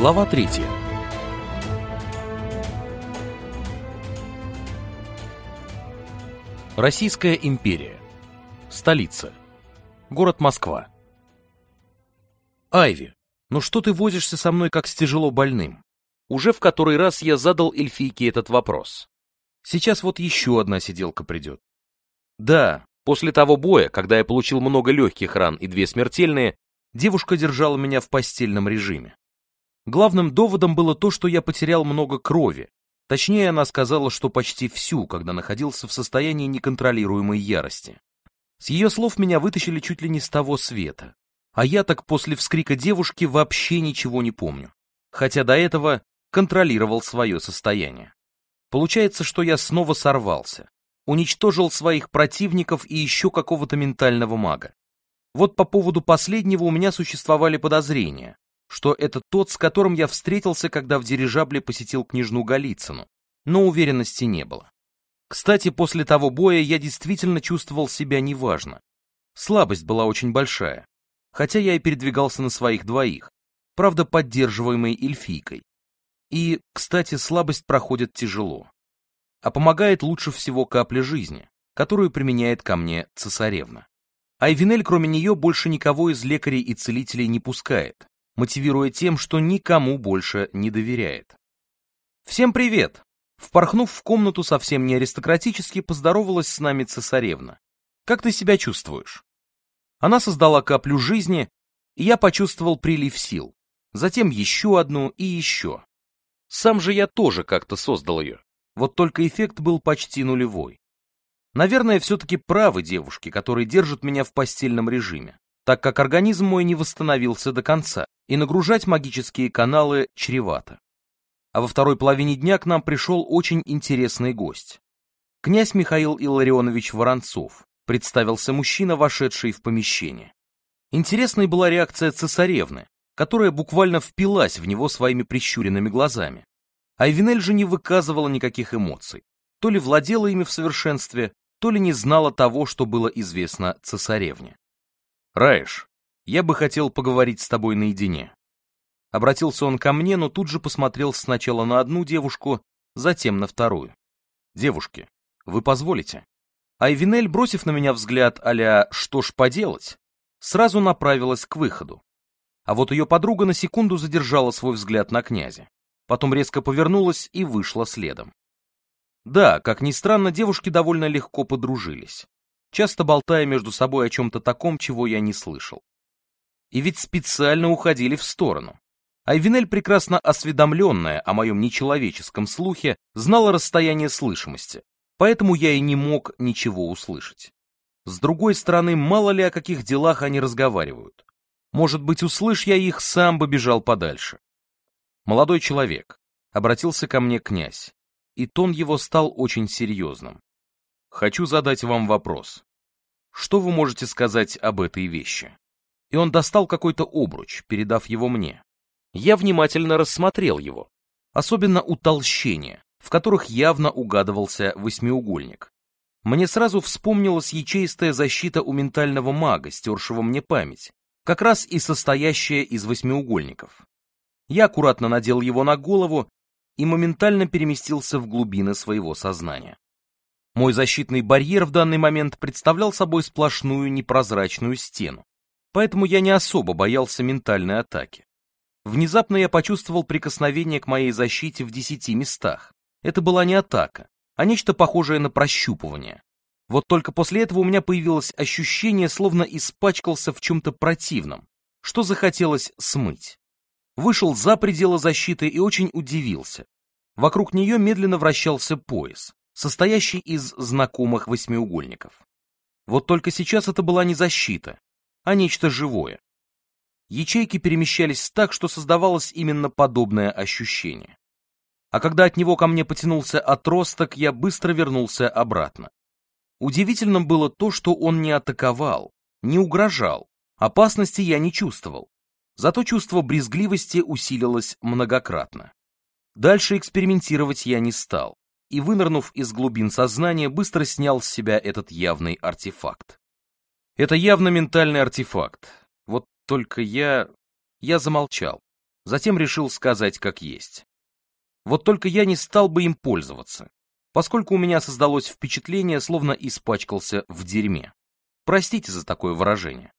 Глава 3. Российская империя. Столица. Город Москва. Айви, ну что ты возишься со мной как с тяжело больным? Уже в который раз я задал эльфийке этот вопрос. Сейчас вот еще одна сиделка придет. Да, после того боя, когда я получил много легких ран и две смертельные, девушка держала меня в постельном режиме. Главным доводом было то, что я потерял много крови. Точнее, она сказала, что почти всю, когда находился в состоянии неконтролируемой ярости. С ее слов меня вытащили чуть ли не с того света. А я так после вскрика девушки вообще ничего не помню. Хотя до этого контролировал свое состояние. Получается, что я снова сорвался. Уничтожил своих противников и еще какого-то ментального мага. Вот по поводу последнего у меня существовали подозрения, что это тот, с которым я встретился, когда в дирижабле посетил княжну Голицыну, но уверенности не было. Кстати, после того боя я действительно чувствовал себя неважно. Слабость была очень большая, хотя я и передвигался на своих двоих, правда поддерживаемой эльфийкой. И, кстати, слабость проходит тяжело. А помогает лучше всего капля жизни, которую применяет ко мне цесаревна. Айвенель, кроме нее, больше никого из лекарей и целителей не пускает, мотивируя тем, что никому больше не доверяет. «Всем привет!» Впорхнув в комнату совсем не аристократически, поздоровалась с нами цесаревна. «Как ты себя чувствуешь?» Она создала каплю жизни, и я почувствовал прилив сил, затем еще одну и еще. Сам же я тоже как-то создал ее, вот только эффект был почти нулевой. Наверное, все-таки правы девушки, которые держат меня в постельном режиме, так как организм мой не восстановился до конца и нагружать магические каналы чревато. А во второй половине дня к нам пришел очень интересный гость. Князь Михаил Илларионович Воронцов, представился мужчина, вошедший в помещение. Интересной была реакция цесаревны, которая буквально впилась в него своими прищуренными глазами. Айвенель же не выказывала никаких эмоций, то ли владела ими в совершенстве, то ли не знала того, что было известно цесаревне. «Раиш, я бы хотел поговорить с тобой наедине». Обратился он ко мне, но тут же посмотрел сначала на одну девушку, затем на вторую. «Девушки, вы позволите?» Айвинель, бросив на меня взгляд а «что ж поделать», сразу направилась к выходу. А вот ее подруга на секунду задержала свой взгляд на князя. Потом резко повернулась и вышла следом. Да, как ни странно, девушки довольно легко подружились, часто болтая между собой о чем-то таком, чего я не слышал и ведь специально уходили в сторону. Айвинель прекрасно осведомленная о моем нечеловеческом слухе, знала расстояние слышимости, поэтому я и не мог ничего услышать. С другой стороны, мало ли о каких делах они разговаривают. Может быть, услышь я их, сам бы бежал подальше. Молодой человек, обратился ко мне князь, и тон его стал очень серьезным. Хочу задать вам вопрос. Что вы можете сказать об этой вещи? и он достал какой-то обруч, передав его мне. Я внимательно рассмотрел его, особенно утолщения, в которых явно угадывался восьмиугольник. Мне сразу вспомнилась ячеистая защита у ментального мага, стершего мне память, как раз и состоящая из восьмиугольников. Я аккуратно надел его на голову и моментально переместился в глубины своего сознания. Мой защитный барьер в данный момент представлял собой сплошную непрозрачную стену, поэтому я не особо боялся ментальной атаки. Внезапно я почувствовал прикосновение к моей защите в десяти местах. Это была не атака, а нечто похожее на прощупывание. Вот только после этого у меня появилось ощущение, словно испачкался в чем-то противном, что захотелось смыть. Вышел за пределы защиты и очень удивился. Вокруг нее медленно вращался пояс, состоящий из знакомых восьмиугольников. Вот только сейчас это была не защита, а нечто живое. Ячейки перемещались так, что создавалось именно подобное ощущение. А когда от него ко мне потянулся отросток, я быстро вернулся обратно. Удивительным было то, что он не атаковал, не угрожал, опасности я не чувствовал. Зато чувство брезгливости усилилось многократно. Дальше экспериментировать я не стал, и, вынырнув из глубин сознания, быстро снял с себя этот явный артефакт. Это явно ментальный артефакт. Вот только я... Я замолчал. Затем решил сказать как есть. Вот только я не стал бы им пользоваться, поскольку у меня создалось впечатление, словно испачкался в дерьме. Простите за такое выражение.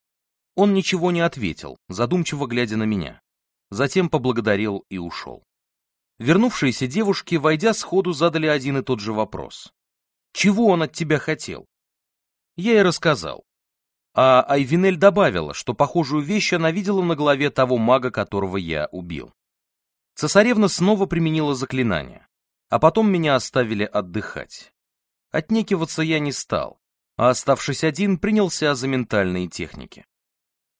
Он ничего не ответил, задумчиво глядя на меня. Затем поблагодарил и ушел. Вернувшиеся девушки, войдя сходу, задали один и тот же вопрос. «Чего он от тебя хотел?» Я и рассказал. А Айвинель добавила, что похожую вещь она видела на голове того мага, которого я убил. Цесаревна снова применила заклинание, а потом меня оставили отдыхать. Отнекиваться я не стал, а оставшись один, принялся за ментальные техники.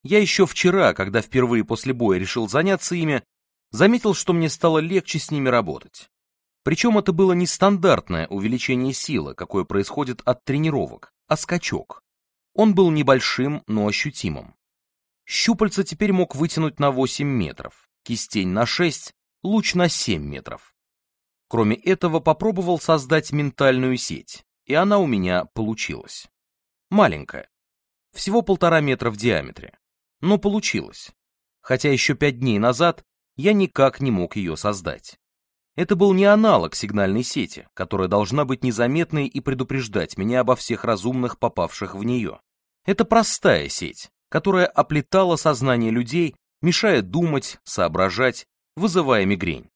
Я еще вчера, когда впервые после боя решил заняться ими, заметил, что мне стало легче с ними работать. Причем это было не стандартное увеличение силы, какое происходит от тренировок, а скачок. Он был небольшим, но ощутимым. Щупальца теперь мог вытянуть на 8 метров, кистень на 6, луч на 7 метров. Кроме этого, попробовал создать ментальную сеть, и она у меня получилась. Маленькая, всего полтора метра в диаметре, но получилась, хотя еще пять дней назад я никак не мог ее создать. Это был не аналог сигнальной сети, которая должна быть незаметной и предупреждать меня обо всех разумных, попавших в нее. Это простая сеть, которая оплетала сознание людей, мешая думать, соображать, вызывая мигрень.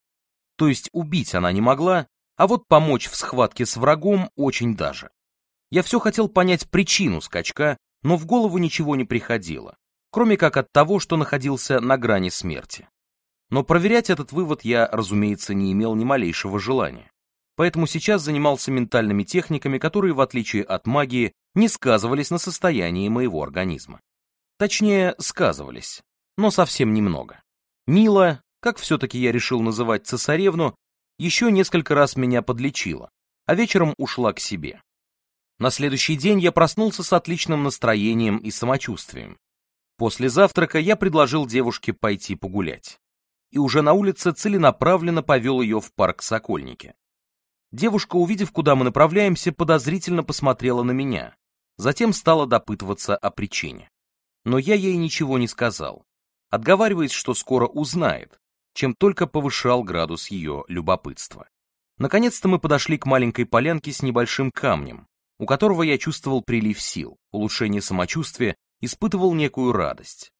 То есть убить она не могла, а вот помочь в схватке с врагом очень даже. Я все хотел понять причину скачка, но в голову ничего не приходило, кроме как от того, что находился на грани смерти. Но проверять этот вывод я, разумеется, не имел ни малейшего желания. Поэтому сейчас занимался ментальными техниками, которые, в отличие от магии, не сказывались на состоянии моего организма. Точнее, сказывались, но совсем немного. Мила, как все-таки я решил называть цесаревну, еще несколько раз меня подлечила, а вечером ушла к себе. На следующий день я проснулся с отличным настроением и самочувствием. После завтрака я предложил девушке пойти погулять и уже на улице целенаправленно повел ее в парк Сокольники. Девушка, увидев, куда мы направляемся, подозрительно посмотрела на меня, затем стала допытываться о причине. Но я ей ничего не сказал, отговариваясь, что скоро узнает, чем только повышал градус ее любопытства. Наконец-то мы подошли к маленькой полянке с небольшим камнем, у которого я чувствовал прилив сил, улучшение самочувствия, испытывал некую радость.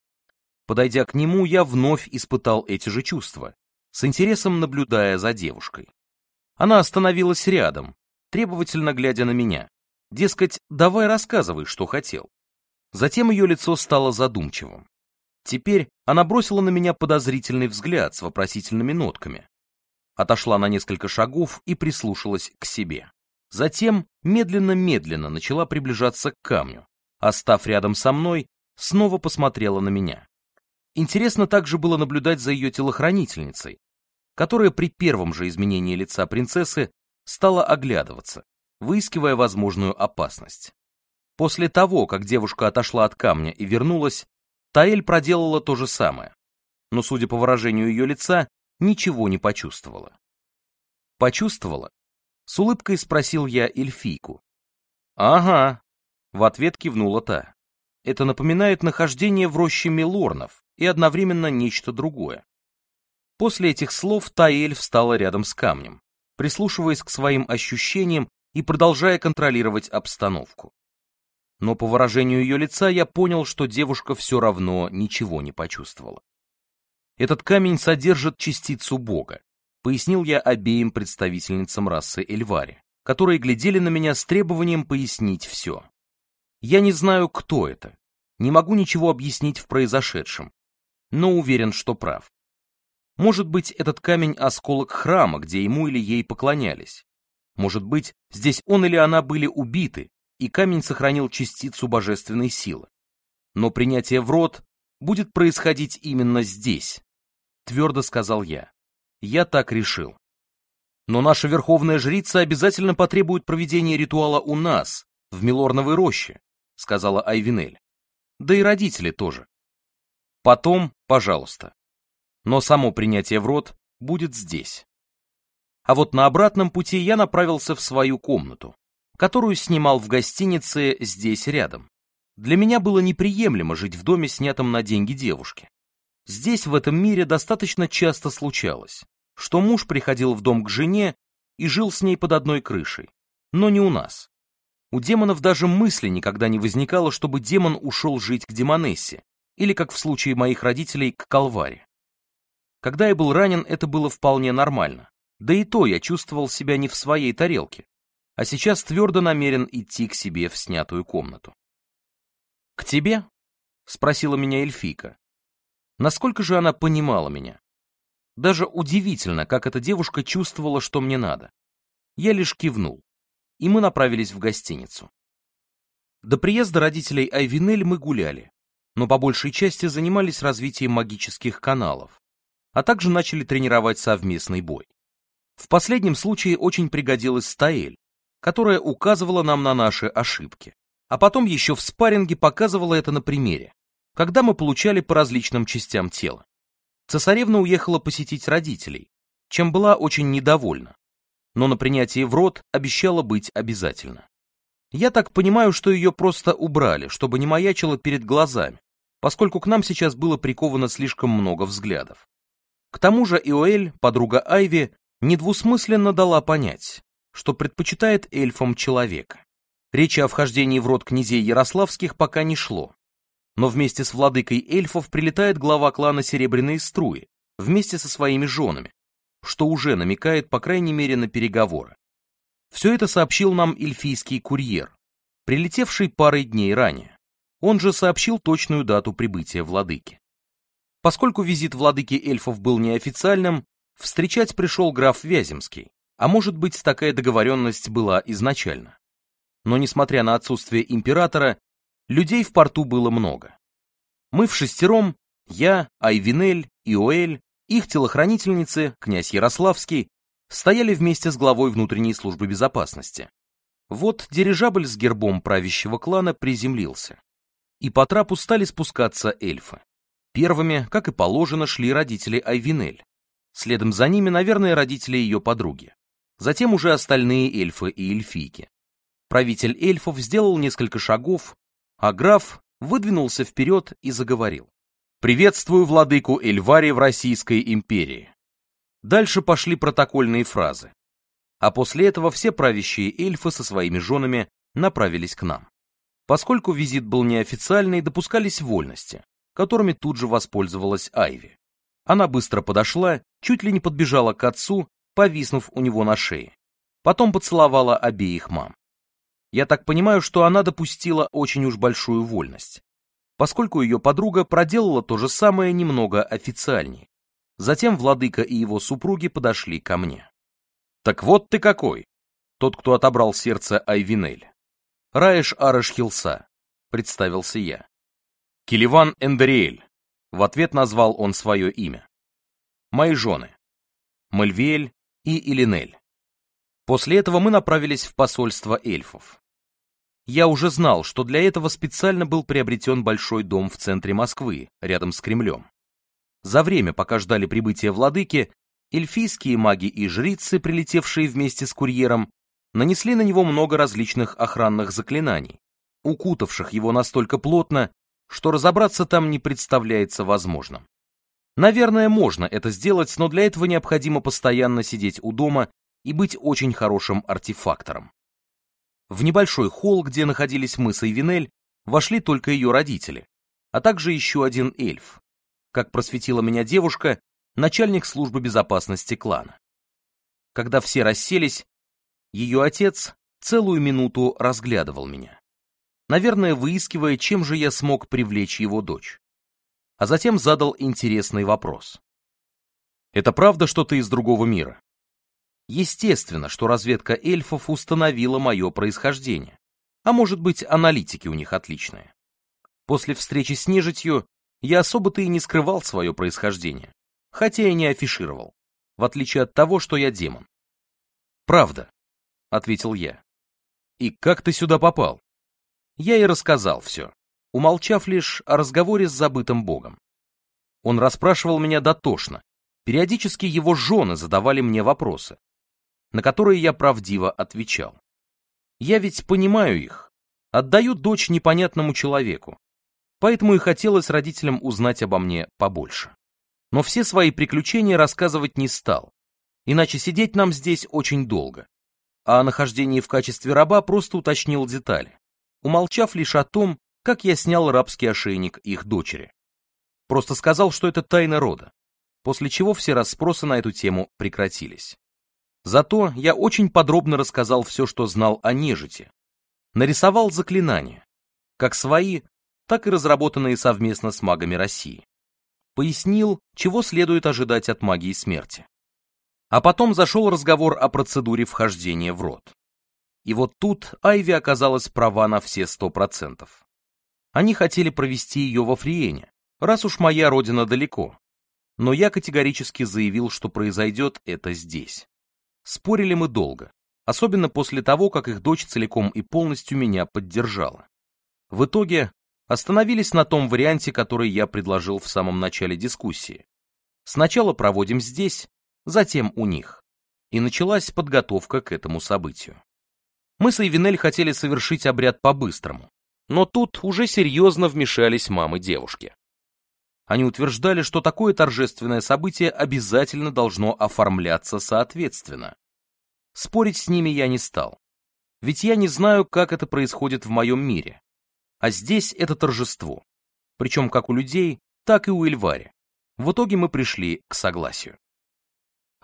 Подойдя к нему, я вновь испытал эти же чувства, с интересом наблюдая за девушкой. Она остановилась рядом, требовательно глядя на меня. Дескать, давай рассказывай, что хотел. Затем ее лицо стало задумчивым. Теперь она бросила на меня подозрительный взгляд с вопросительными нотками. Отошла на несколько шагов и прислушалась к себе. Затем медленно-медленно начала приближаться к камню, а став рядом со мной, снова посмотрела на меня. Интересно также было наблюдать за ее телохранительницей, которая при первом же изменении лица принцессы стала оглядываться, выискивая возможную опасность. После того, как девушка отошла от камня и вернулась, Таэль проделала то же самое, но, судя по выражению ее лица, ничего не почувствовала. «Почувствовала?» — с улыбкой спросил я эльфийку. «Ага», — в ответ кивнула та. «Это напоминает нахождение в роще Милорнов, и одновременно нечто другое. После этих слов Таэль встала рядом с камнем, прислушиваясь к своим ощущениям и продолжая контролировать обстановку. Но по выражению ее лица я понял, что девушка все равно ничего не почувствовала. «Этот камень содержит частицу Бога», — пояснил я обеим представительницам расы Эльвари, которые глядели на меня с требованием пояснить все. «Я не знаю, кто это, не могу ничего объяснить в произошедшем, но уверен, что прав. Может быть, этот камень — осколок храма, где ему или ей поклонялись. Может быть, здесь он или она были убиты, и камень сохранил частицу божественной силы. Но принятие в рот будет происходить именно здесь, твердо сказал я. Я так решил. Но наша верховная жрица обязательно потребует проведения ритуала у нас, в Милорновой роще, сказала Айвинель. Да и родители тоже. Потом пожалуйста. Но само принятие в рот будет здесь. А вот на обратном пути я направился в свою комнату, которую снимал в гостинице здесь рядом. Для меня было неприемлемо жить в доме, снятом на деньги девушки. Здесь, в этом мире, достаточно часто случалось, что муж приходил в дом к жене и жил с ней под одной крышей, но не у нас. У демонов даже мысли никогда не возникало, чтобы демон ушел жить к демонессе, или, как в случае моих родителей, к колваре. Когда я был ранен, это было вполне нормально. Да и то я чувствовал себя не в своей тарелке, а сейчас твердо намерен идти к себе в снятую комнату. «К тебе?» — спросила меня эльфийка. Насколько же она понимала меня? Даже удивительно, как эта девушка чувствовала, что мне надо. Я лишь кивнул, и мы направились в гостиницу. До приезда родителей Айвинель мы гуляли, но по большей части занимались развитием магических каналов, а также начали тренировать совместный бой. В последнем случае очень пригодилась Стаэль, которая указывала нам на наши ошибки, а потом еще в спарринге показывала это на примере, когда мы получали по различным частям тела. Цесаревна уехала посетить родителей, чем была очень недовольна, но на принятии в рот обещала быть обязательно. Я так понимаю, что ее просто убрали, чтобы не маячило перед глазами, поскольку к нам сейчас было приковано слишком много взглядов. К тому же Иоэль, подруга Айви, недвусмысленно дала понять, что предпочитает эльфам человека. Речи о вхождении в род князей Ярославских пока не шло. Но вместе с владыкой эльфов прилетает глава клана Серебряные Струи, вместе со своими женами, что уже намекает, по крайней мере, на переговоры. Все это сообщил нам эльфийский курьер, прилетевший парой дней ранее. Он же сообщил точную дату прибытия владыки. Поскольку визит владыки эльфов был неофициальным, встречать пришел граф Вяземский, а может быть такая договоренность была изначально. Но несмотря на отсутствие императора, людей в порту было много. Мы в шестером, я, Айвинель, Иоэль, их телохранительницы, князь Ярославский, стояли вместе с главой внутренней службы безопасности. Вот дирижабль с гербом правящего клана приземлился и по трапу стали спускаться эльфы. Первыми, как и положено, шли родители Айвинель. Следом за ними, наверное, родители ее подруги. Затем уже остальные эльфы и эльфийки. Правитель эльфов сделал несколько шагов, а граф выдвинулся вперед и заговорил. «Приветствую владыку Эльвари в Российской империи». Дальше пошли протокольные фразы. А после этого все правящие эльфы со своими женами направились к нам. Поскольку визит был неофициальный, допускались вольности, которыми тут же воспользовалась Айви. Она быстро подошла, чуть ли не подбежала к отцу, повиснув у него на шее. Потом поцеловала обеих мам. Я так понимаю, что она допустила очень уж большую вольность, поскольку ее подруга проделала то же самое немного официальней. Затем владыка и его супруги подошли ко мне. «Так вот ты какой!» Тот, кто отобрал сердце Айвинель. Раиш Арышхилса, представился я. Келиван Эндериэль, в ответ назвал он свое имя. Мои жены. Мальвель и Илинель. После этого мы направились в посольство эльфов. Я уже знал, что для этого специально был приобретен большой дом в центре Москвы, рядом с Кремлем. За время, пока ждали прибытия владыки, эльфийские маги и жрицы, прилетевшие вместе с курьером, нанесли на него много различных охранных заклинаний, укутавших его настолько плотно, что разобраться там не представляется возможным. Наверное, можно это сделать, но для этого необходимо постоянно сидеть у дома и быть очень хорошим артефактором. В небольшой холл, где находились мы с Винель, вошли только ее родители, а также еще один эльф. Как просветила меня девушка, начальник службы безопасности клана. Когда все расселись, ее отец целую минуту разглядывал меня, наверное, выискивая, чем же я смог привлечь его дочь. А затем задал интересный вопрос. «Это правда, что ты из другого мира?» Естественно, что разведка эльфов установила мое происхождение. А может быть, аналитики у них отличные. После встречи с нежитью я особо-то и не скрывал свое происхождение, хотя и не афишировал, в отличие от того, что я демон. Правда, ответил я. «И как ты сюда попал?» Я и рассказал все, умолчав лишь о разговоре с забытым богом. Он расспрашивал меня дотошно, периодически его жены задавали мне вопросы, на которые я правдиво отвечал. Я ведь понимаю их, отдаю дочь непонятному человеку, поэтому и хотелось родителям узнать обо мне побольше. Но все свои приключения рассказывать не стал, иначе сидеть нам здесь очень долго а о нахождении в качестве раба просто уточнил детали, умолчав лишь о том, как я снял рабский ошейник их дочери. Просто сказал, что это тайна рода, после чего все расспросы на эту тему прекратились. Зато я очень подробно рассказал все, что знал о нежити, нарисовал заклинания, как свои, так и разработанные совместно с магами России. Пояснил, чего следует ожидать от магии смерти. А потом зашел разговор о процедуре вхождения в рот. И вот тут Айви оказалась права на все сто процентов. Они хотели провести ее во Фриене, раз уж моя родина далеко. Но я категорически заявил, что произойдет это здесь. Спорили мы долго, особенно после того, как их дочь целиком и полностью меня поддержала. В итоге остановились на том варианте, который я предложил в самом начале дискуссии. Сначала проводим здесь, затем у них. И началась подготовка к этому событию. Мы с Эйвенель хотели совершить обряд по-быстрому, но тут уже серьезно вмешались мамы девушки. Они утверждали, что такое торжественное событие обязательно должно оформляться соответственно. Спорить с ними я не стал, ведь я не знаю, как это происходит в моем мире. А здесь это торжество, причем как у людей, так и у Эльвари. В итоге мы пришли к согласию.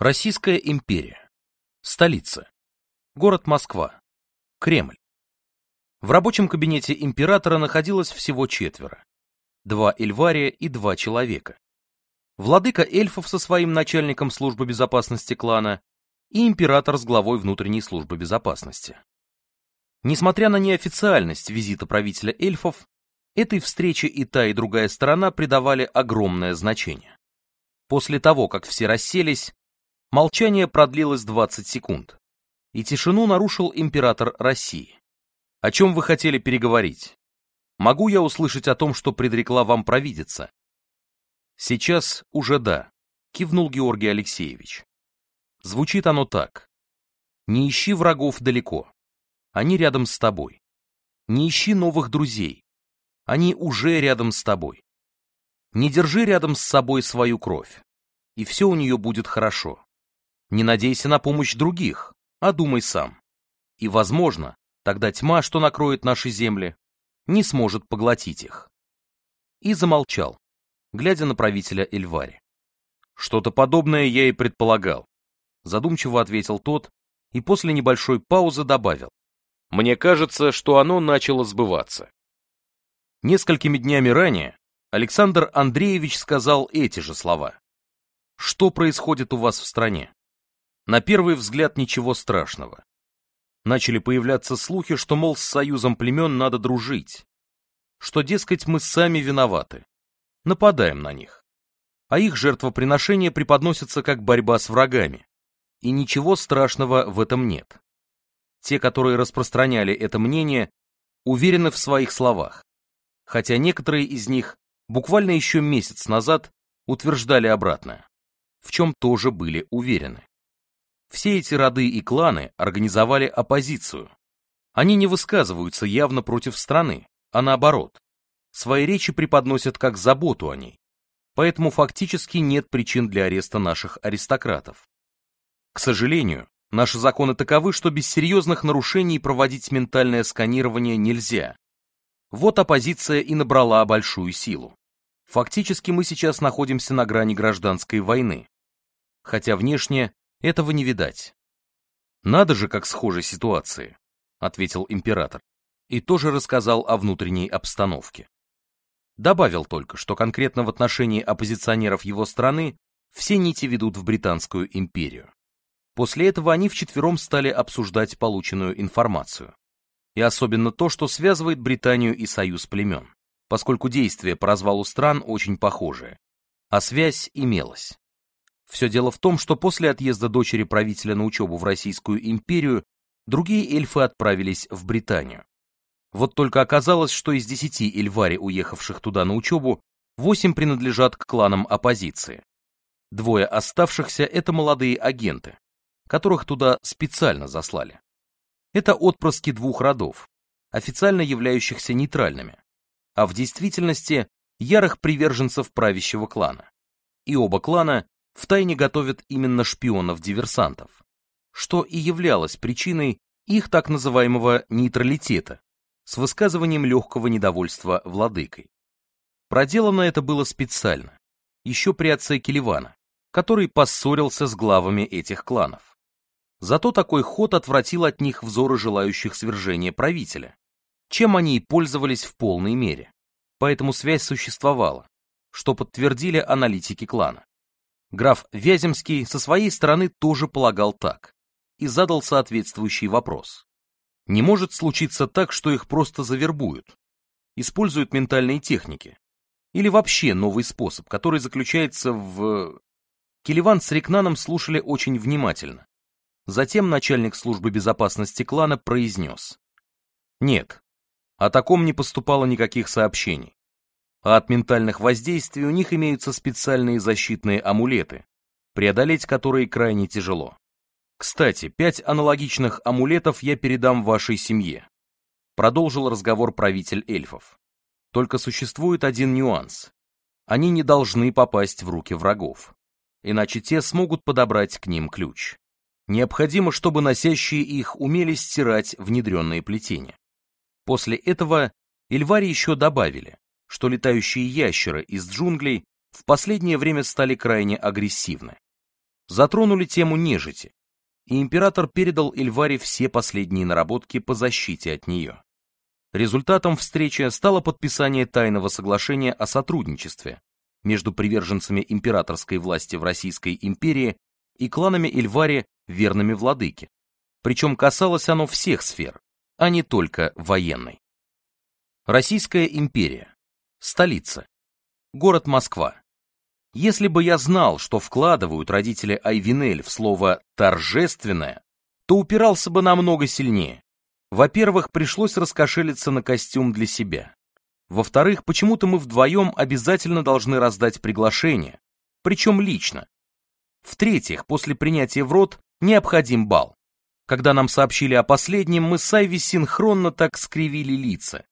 Российская империя. Столица. Город Москва. Кремль. В рабочем кабинете императора находилось всего четверо. Два эльвария и два человека. Владыка эльфов со своим начальником службы безопасности клана и император с главой внутренней службы безопасности. Несмотря на неофициальность визита правителя эльфов, этой встрече и та, и другая сторона придавали огромное значение. После того, как все расселись, Молчание продлилось 20 секунд, и тишину нарушил император России. О чем вы хотели переговорить? Могу я услышать о том, что предрекла вам провидица? Сейчас уже да, кивнул Георгий Алексеевич. Звучит оно так. Не ищи врагов далеко. Они рядом с тобой. Не ищи новых друзей. Они уже рядом с тобой. Не держи рядом с собой свою кровь. И все у нее будет хорошо. Не надейся на помощь других, а думай сам. И, возможно, тогда тьма, что накроет наши земли, не сможет поглотить их. И замолчал, глядя на правителя Эльвари. Что-то подобное я и предполагал, задумчиво ответил тот и после небольшой паузы добавил. Мне кажется, что оно начало сбываться. Несколькими днями ранее Александр Андреевич сказал эти же слова. Что происходит у вас в стране? На первый взгляд ничего страшного. Начали появляться слухи, что, мол, с союзом племен надо дружить. Что, дескать, мы сами виноваты. Нападаем на них. А их жертвоприношения преподносятся как борьба с врагами. И ничего страшного в этом нет. Те, которые распространяли это мнение, уверены в своих словах. Хотя некоторые из них буквально еще месяц назад утверждали обратное, в чем тоже были уверены. Все эти роды и кланы организовали оппозицию. Они не высказываются явно против страны, а наоборот. Свои речи преподносят как заботу о ней. Поэтому фактически нет причин для ареста наших аристократов. К сожалению, наши законы таковы, что без серьезных нарушений проводить ментальное сканирование нельзя. Вот оппозиция и набрала большую силу. Фактически мы сейчас находимся на грани гражданской войны. Хотя внешне этого не видать. Надо же, как схожей ситуации, ответил император и тоже рассказал о внутренней обстановке. Добавил только, что конкретно в отношении оппозиционеров его страны все нити ведут в Британскую империю. После этого они вчетвером стали обсуждать полученную информацию. И особенно то, что связывает Британию и союз племен, поскольку действия по развалу стран очень похожие, а связь имелась. Все дело в том, что после отъезда дочери правителя на учебу в Российскую империю другие эльфы отправились в Британию. Вот только оказалось, что из десяти эльвари, уехавших туда на учебу, восемь принадлежат к кланам оппозиции. Двое оставшихся – это молодые агенты, которых туда специально заслали. Это отпрыски двух родов, официально являющихся нейтральными, а в действительности ярых приверженцев правящего клана. И оба клана втайне готовят именно шпионов-диверсантов, что и являлось причиной их так называемого нейтралитета с высказыванием легкого недовольства владыкой. Проделано это было специально, еще при отце Келивана, который поссорился с главами этих кланов. Зато такой ход отвратил от них взоры желающих свержения правителя, чем они и пользовались в полной мере. Поэтому связь существовала, что подтвердили аналитики клана. Граф Вяземский со своей стороны тоже полагал так и задал соответствующий вопрос. Не может случиться так, что их просто завербуют, используют ментальные техники или вообще новый способ, который заключается в... Келиван с Рикнаном слушали очень внимательно. Затем начальник службы безопасности клана произнес. Нет, о таком не поступало никаких сообщений а от ментальных воздействий у них имеются специальные защитные амулеты, преодолеть которые крайне тяжело. Кстати, пять аналогичных амулетов я передам вашей семье. Продолжил разговор правитель эльфов. Только существует один нюанс. Они не должны попасть в руки врагов, иначе те смогут подобрать к ним ключ. Необходимо, чтобы носящие их умели стирать внедренные плетения. После этого Эльвари еще добавили, что летающие ящеры из джунглей в последнее время стали крайне агрессивны. Затронули тему нежити, и император передал Эльваре все последние наработки по защите от нее. Результатом встречи стало подписание тайного соглашения о сотрудничестве между приверженцами императорской власти в Российской империи и кланами Эльвари, верными владыки, Причем касалось оно всех сфер, а не только военной. Российская империя. Столица. Город Москва. Если бы я знал, что вкладывают родители Айвинель в слово «торжественное», то упирался бы намного сильнее. Во-первых, пришлось раскошелиться на костюм для себя. Во-вторых, почему-то мы вдвоем обязательно должны раздать приглашение, причем лично. В-третьих, после принятия в рот необходим бал. Когда нам сообщили о последнем, мы с Айви синхронно так скривили лица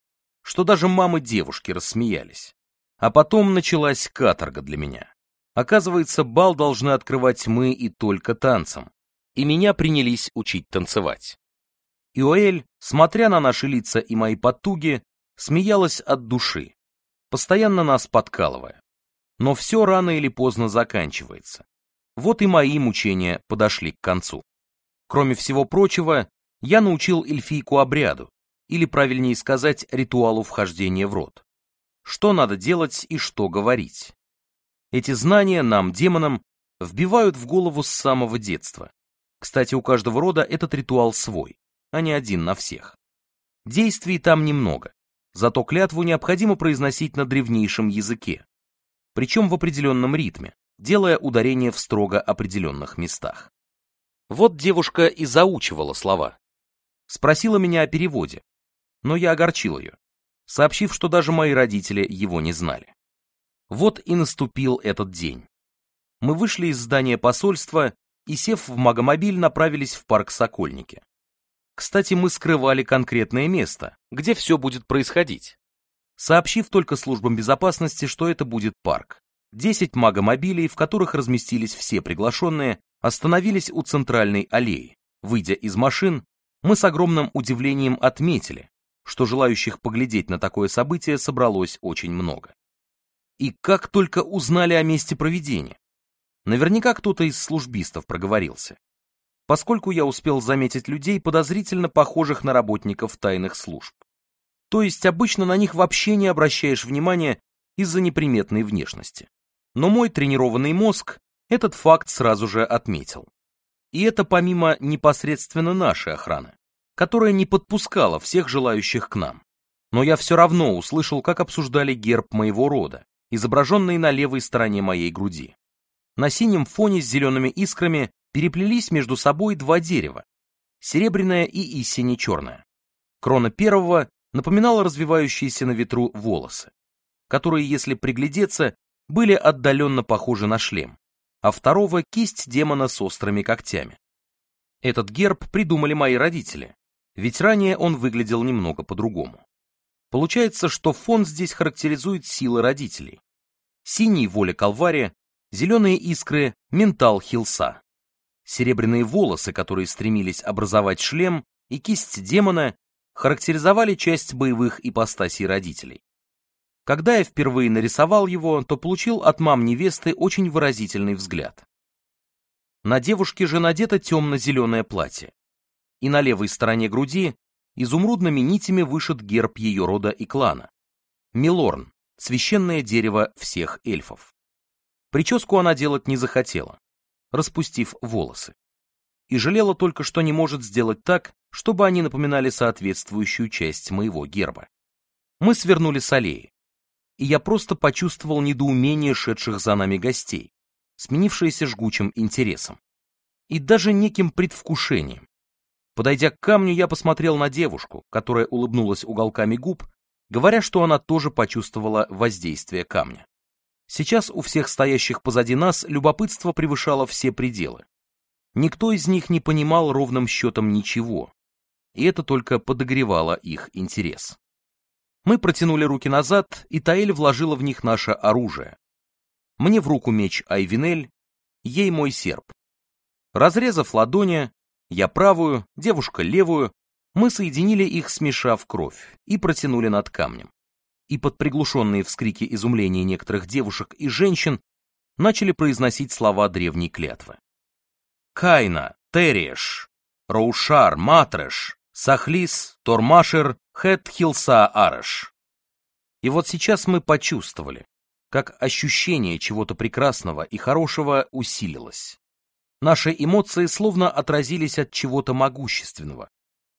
что даже мамы девушки рассмеялись. А потом началась каторга для меня. Оказывается, бал должны открывать мы и только танцем. И меня принялись учить танцевать. Иоэль, смотря на наши лица и мои потуги, смеялась от души, постоянно нас подкалывая. Но все рано или поздно заканчивается. Вот и мои мучения подошли к концу. Кроме всего прочего, я научил эльфийку обряду, или, правильнее сказать, ритуалу вхождения в рот. Что надо делать и что говорить. Эти знания нам, демонам, вбивают в голову с самого детства. Кстати, у каждого рода этот ритуал свой, а не один на всех. Действий там немного, зато клятву необходимо произносить на древнейшем языке, причем в определенном ритме, делая ударение в строго определенных местах. Вот девушка и заучивала слова. Спросила меня о переводе, но я огорчил ее, сообщив, что даже мои родители его не знали. Вот и наступил этот день. Мы вышли из здания посольства и, сев в магомобиль, направились в парк Сокольники. Кстати, мы скрывали конкретное место, где все будет происходить, сообщив только службам безопасности, что это будет парк. Десять магомобилей, в которых разместились все приглашенные, остановились у центральной аллеи. Выйдя из машин, мы с огромным удивлением отметили, что желающих поглядеть на такое событие собралось очень много. И как только узнали о месте проведения. Наверняка кто-то из службистов проговорился. Поскольку я успел заметить людей, подозрительно похожих на работников тайных служб. То есть обычно на них вообще не обращаешь внимания из-за неприметной внешности. Но мой тренированный мозг этот факт сразу же отметил. И это помимо непосредственно нашей охраны которая не подпускала всех желающих к нам. Но я все равно услышал, как обсуждали герб моего рода, изображенный на левой стороне моей груди. На синем фоне с зелеными искрами переплелись между собой два дерева, серебряное и истине черное. Крона первого напоминала развивающиеся на ветру волосы, которые, если приглядеться, были отдаленно похожи на шлем, а второго — кисть демона с острыми когтями. Этот герб придумали мои родители, ведь ранее он выглядел немного по-другому. Получается, что фон здесь характеризует силы родителей. Синий — воля Калвария, зеленые искры — ментал Хилса. Серебряные волосы, которые стремились образовать шлем, и кисть демона характеризовали часть боевых ипостасей родителей. Когда я впервые нарисовал его, то получил от мам невесты очень выразительный взгляд. На девушке же надето темно-зеленое платье и на левой стороне груди изумрудными нитями вышит герб ее рода и клана. Милорн, священное дерево всех эльфов. Прическу она делать не захотела, распустив волосы. И жалела только, что не может сделать так, чтобы они напоминали соответствующую часть моего герба. Мы свернули с аллеи, и я просто почувствовал недоумение шедших за нами гостей, сменившееся жгучим интересом и даже неким предвкушением, Подойдя к камню, я посмотрел на девушку, которая улыбнулась уголками губ, говоря, что она тоже почувствовала воздействие камня. Сейчас у всех стоящих позади нас любопытство превышало все пределы. Никто из них не понимал ровным счетом ничего, и это только подогревало их интерес. Мы протянули руки назад, и Таэль вложила в них наше оружие. Мне в руку меч Айвинель, ей мой серп. Разрезав ладони, я правую, девушка левую. Мы соединили их, смешав кровь, и протянули над камнем. И под приглушенные вскрики изумления некоторых девушек и женщин начали произносить слова древней клятвы. Кайна, Тереш, Роушар, Матреш, Сахлис, Тормашер, Хет, Хилса, Ареш. И вот сейчас мы почувствовали, как ощущение чего-то прекрасного и хорошего усилилось. Наши эмоции словно отразились от чего-то могущественного,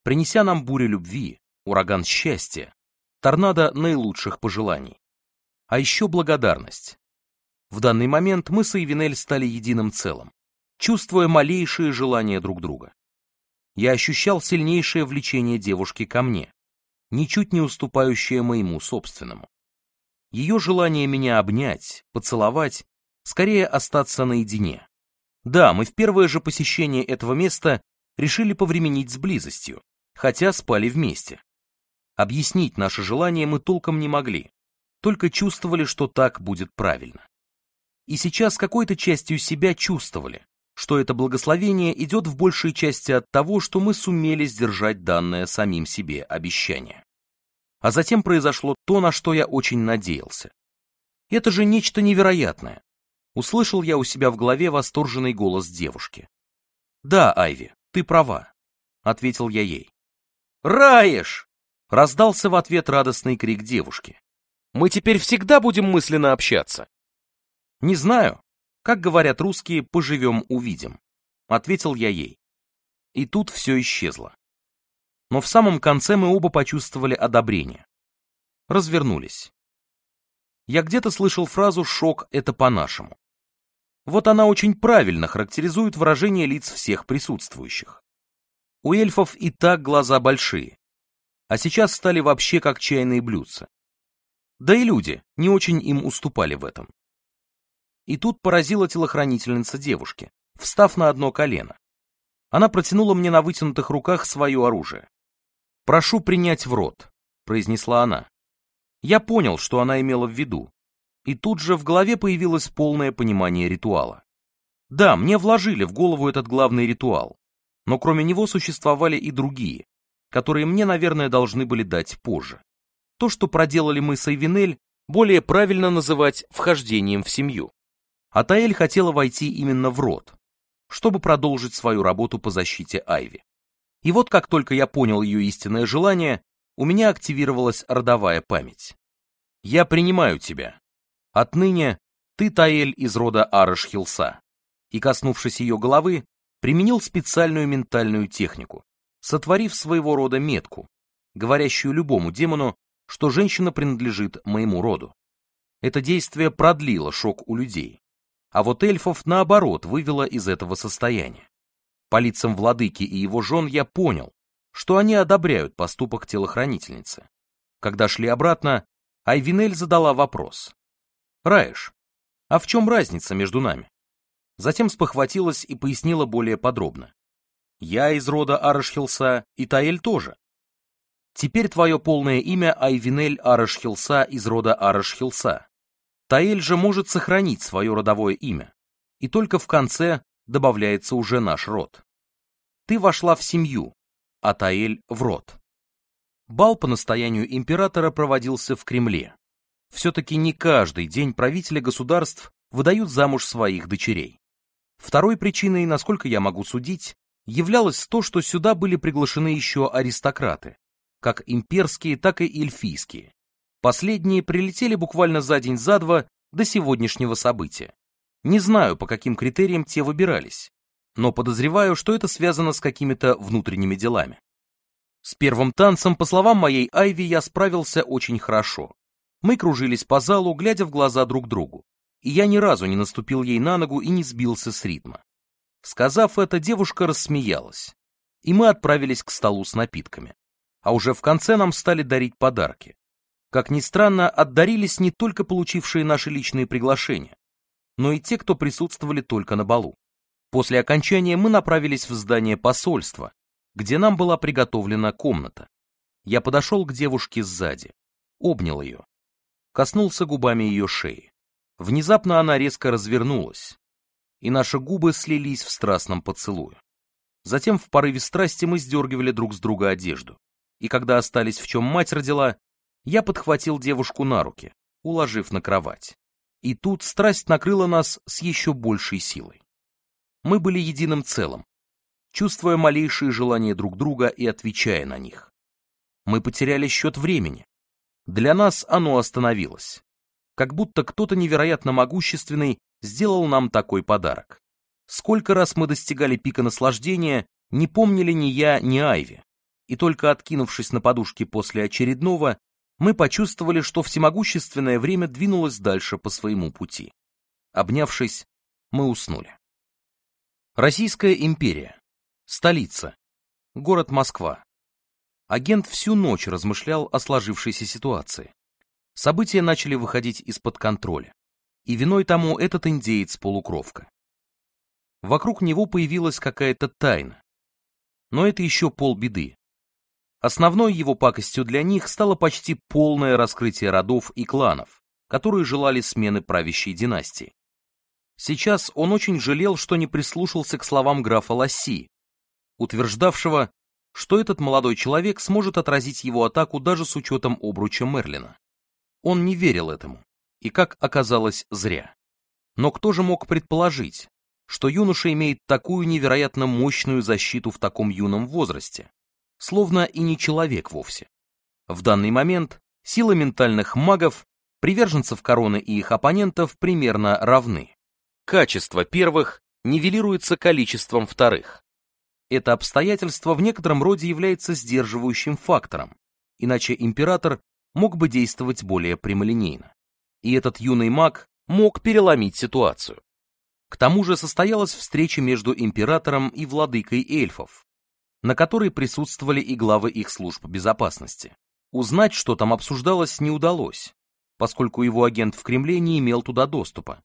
принеся нам бурю любви, ураган счастья, торнадо наилучших пожеланий. А еще благодарность. В данный момент мы с Эйвенель стали единым целым, чувствуя малейшие желания друг друга. Я ощущал сильнейшее влечение девушки ко мне, ничуть не уступающее моему собственному. Ее желание меня обнять, поцеловать, скорее остаться наедине, да, мы в первое же посещение этого места решили повременить с близостью, хотя спали вместе. Объяснить наше желание мы толком не могли, только чувствовали, что так будет правильно. И сейчас какой-то частью себя чувствовали, что это благословение идет в большей части от того, что мы сумели сдержать данное самим себе обещание. А затем произошло то, на что я очень надеялся. Это же нечто невероятное. Услышал я у себя в голове восторженный голос девушки. «Да, Айви, ты права», — ответил я ей. «Раешь!» — раздался в ответ радостный крик девушки. «Мы теперь всегда будем мысленно общаться!» «Не знаю. Как говорят русские, поживем, увидим», — ответил я ей. И тут все исчезло. Но в самом конце мы оба почувствовали одобрение. Развернулись. Я где-то слышал фразу «шок — это по-нашему». Вот она очень правильно характеризует выражение лиц всех присутствующих. У эльфов и так глаза большие, а сейчас стали вообще как чайные блюдца. Да и люди не очень им уступали в этом. И тут поразила телохранительница девушки, встав на одно колено. Она протянула мне на вытянутых руках свое оружие. «Прошу принять в рот», — произнесла она. Я понял, что она имела в виду, и тут же в голове появилось полное понимание ритуала. Да, мне вложили в голову этот главный ритуал, но кроме него существовали и другие, которые мне, наверное, должны были дать позже. То, что проделали мы с Эйвинель, более правильно называть вхождением в семью. А Таэль хотела войти именно в род, чтобы продолжить свою работу по защите Айви. И вот как только я понял ее истинное желание, у меня активировалась родовая память. «Я принимаю тебя», Отныне ты Таэль из рода Арышхилса. И, коснувшись ее головы, применил специальную ментальную технику, сотворив своего рода метку, говорящую любому демону, что женщина принадлежит моему роду. Это действие продлило шок у людей, а вот эльфов, наоборот, вывело из этого состояния. По лицам владыки и его жен я понял, что они одобряют поступок телохранительницы. Когда шли обратно, Айвинель задала вопрос. Раиш, а в чем разница между нами? Затем спохватилась и пояснила более подробно. Я из рода Арашхилса, и Таэль тоже. Теперь твое полное имя Айвинель Арашхилса из рода Арашхилса. Таэль же может сохранить свое родовое имя. И только в конце добавляется уже наш род. Ты вошла в семью, а Таэль в род. Бал по настоянию императора проводился в Кремле, все-таки не каждый день правители государств выдают замуж своих дочерей. Второй причиной, насколько я могу судить, являлось то, что сюда были приглашены еще аристократы, как имперские, так и эльфийские. Последние прилетели буквально за день за два до сегодняшнего события. Не знаю, по каким критериям те выбирались, но подозреваю, что это связано с какими-то внутренними делами. С первым танцем, по словам моей Айви, я справился очень хорошо. Мы кружились по залу, глядя в глаза друг другу, и я ни разу не наступил ей на ногу и не сбился с ритма. Сказав это, девушка рассмеялась, и мы отправились к столу с напитками. А уже в конце нам стали дарить подарки. Как ни странно, отдарились не только получившие наши личные приглашения, но и те, кто присутствовали только на балу. После окончания мы направились в здание посольства, где нам была приготовлена комната. Я подошел к девушке сзади, обнял ее коснулся губами ее шеи. Внезапно она резко развернулась, и наши губы слились в страстном поцелуе. Затем в порыве страсти мы сдергивали друг с друга одежду, и когда остались в чем мать родила, я подхватил девушку на руки, уложив на кровать. И тут страсть накрыла нас с еще большей силой. Мы были единым целым, чувствуя малейшие желания друг друга и отвечая на них. Мы потеряли счет времени, для нас оно остановилось. Как будто кто-то невероятно могущественный сделал нам такой подарок. Сколько раз мы достигали пика наслаждения, не помнили ни я, ни Айви. И только откинувшись на подушке после очередного, мы почувствовали, что всемогущественное время двинулось дальше по своему пути. Обнявшись, мы уснули. Российская империя. Столица. Город Москва агент всю ночь размышлял о сложившейся ситуации. События начали выходить из-под контроля, и виной тому этот индеец-полукровка. Вокруг него появилась какая-то тайна. Но это еще полбеды. Основной его пакостью для них стало почти полное раскрытие родов и кланов, которые желали смены правящей династии. Сейчас он очень жалел, что не прислушался к словам графа Ласси, утверждавшего, что этот молодой человек сможет отразить его атаку даже с учетом обруча Мерлина. Он не верил этому, и, как оказалось, зря. Но кто же мог предположить, что юноша имеет такую невероятно мощную защиту в таком юном возрасте, словно и не человек вовсе. В данный момент силы ментальных магов, приверженцев короны и их оппонентов примерно равны. Качество первых нивелируется количеством вторых. Это обстоятельство в некотором роде является сдерживающим фактором, иначе император мог бы действовать более прямолинейно. И этот юный маг мог переломить ситуацию. К тому же состоялась встреча между императором и владыкой эльфов, на которой присутствовали и главы их служб безопасности. Узнать, что там обсуждалось, не удалось, поскольку его агент в Кремле не имел туда доступа.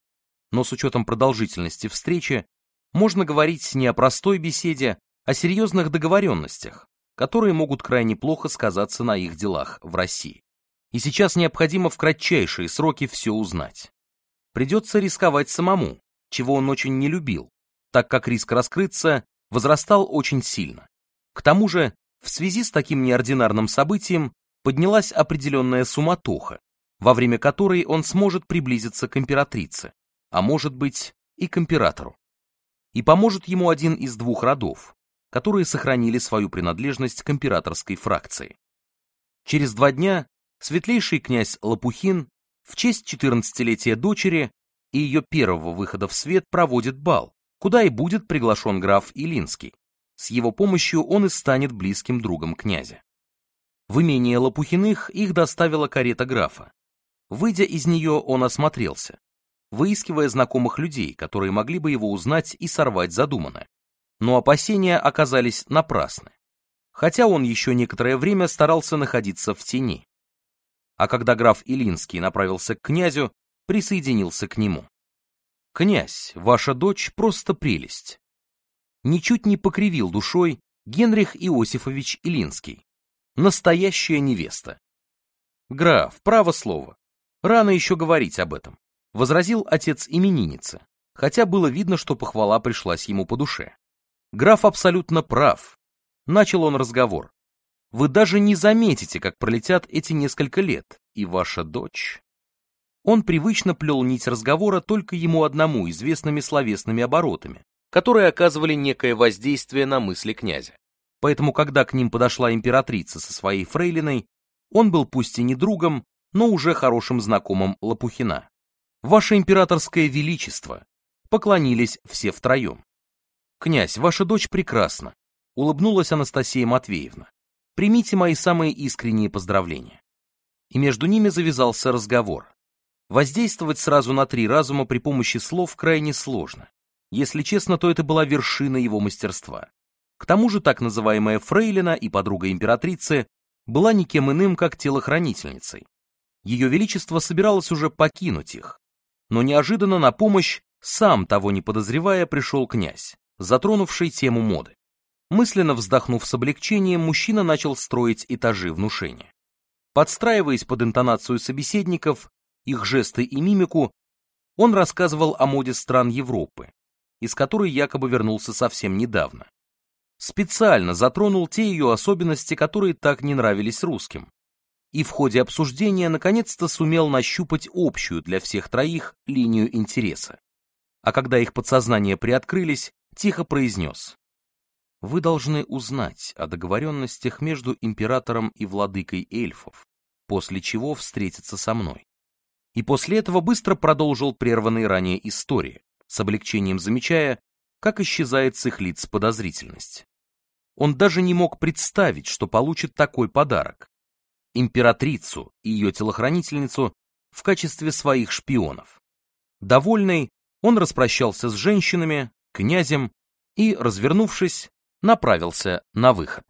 Но с учетом продолжительности встречи, можно говорить не о простой беседе, о серьезных договоренностях, которые могут крайне плохо сказаться на их делах в России. И сейчас необходимо в кратчайшие сроки все узнать. Придется рисковать самому, чего он очень не любил, так как риск раскрыться возрастал очень сильно. К тому же, в связи с таким неординарным событием поднялась определенная суматоха, во время которой он сможет приблизиться к императрице, а может быть и к императору. И поможет ему один из двух родов, которые сохранили свою принадлежность к императорской фракции. Через два дня светлейший князь Лопухин в честь 14-летия дочери и ее первого выхода в свет проводит бал, куда и будет приглашен граф Илинский. С его помощью он и станет близким другом князя. В имение Лопухиных их доставила карета графа. Выйдя из нее, он осмотрелся, выискивая знакомых людей, которые могли бы его узнать и сорвать задуманное но опасения оказались напрасны, хотя он еще некоторое время старался находиться в тени. А когда граф Илинский направился к князю, присоединился к нему. «Князь, ваша дочь просто прелесть». Ничуть не покривил душой Генрих Иосифович Илинский. Настоящая невеста. «Граф, право слово. Рано еще говорить об этом», — возразил отец именинницы, хотя было видно, что похвала пришлась ему по душе. Граф абсолютно прав. Начал он разговор. Вы даже не заметите, как пролетят эти несколько лет, и ваша дочь... Он привычно плел нить разговора только ему одному известными словесными оборотами, которые оказывали некое воздействие на мысли князя. Поэтому, когда к ним подошла императрица со своей фрейлиной, он был пусть и не другом, но уже хорошим знакомым Лопухина. «Ваше императорское величество!» Поклонились все втроем. «Князь, ваша дочь прекрасна», — улыбнулась Анастасия Матвеевна. «Примите мои самые искренние поздравления». И между ними завязался разговор. Воздействовать сразу на три разума при помощи слов крайне сложно. Если честно, то это была вершина его мастерства. К тому же так называемая фрейлина и подруга императрицы была никем иным, как телохранительницей. Ее Величество собиралось уже покинуть их, но неожиданно на помощь, сам того не подозревая, пришел князь затронувшей тему моды. Мысленно вздохнув с облегчением, мужчина начал строить этажи внушения. Подстраиваясь под интонацию собеседников, их жесты и мимику, он рассказывал о моде стран Европы, из которой якобы вернулся совсем недавно. Специально затронул те ее особенности, которые так не нравились русским. И в ходе обсуждения наконец-то сумел нащупать общую для всех троих линию интереса. А когда их подсознания приоткрылись, тихо произнес. Вы должны узнать о договоренностях между императором и владыкой эльфов, после чего встретиться со мной. И после этого быстро продолжил прерванные ранее истории, с облегчением замечая, как исчезает с их лиц подозрительность. Он даже не мог представить, что получит такой подарок. Императрицу и ее телохранительницу в качестве своих шпионов. Довольный, он распрощался с женщинами, князем и, развернувшись, направился на выход.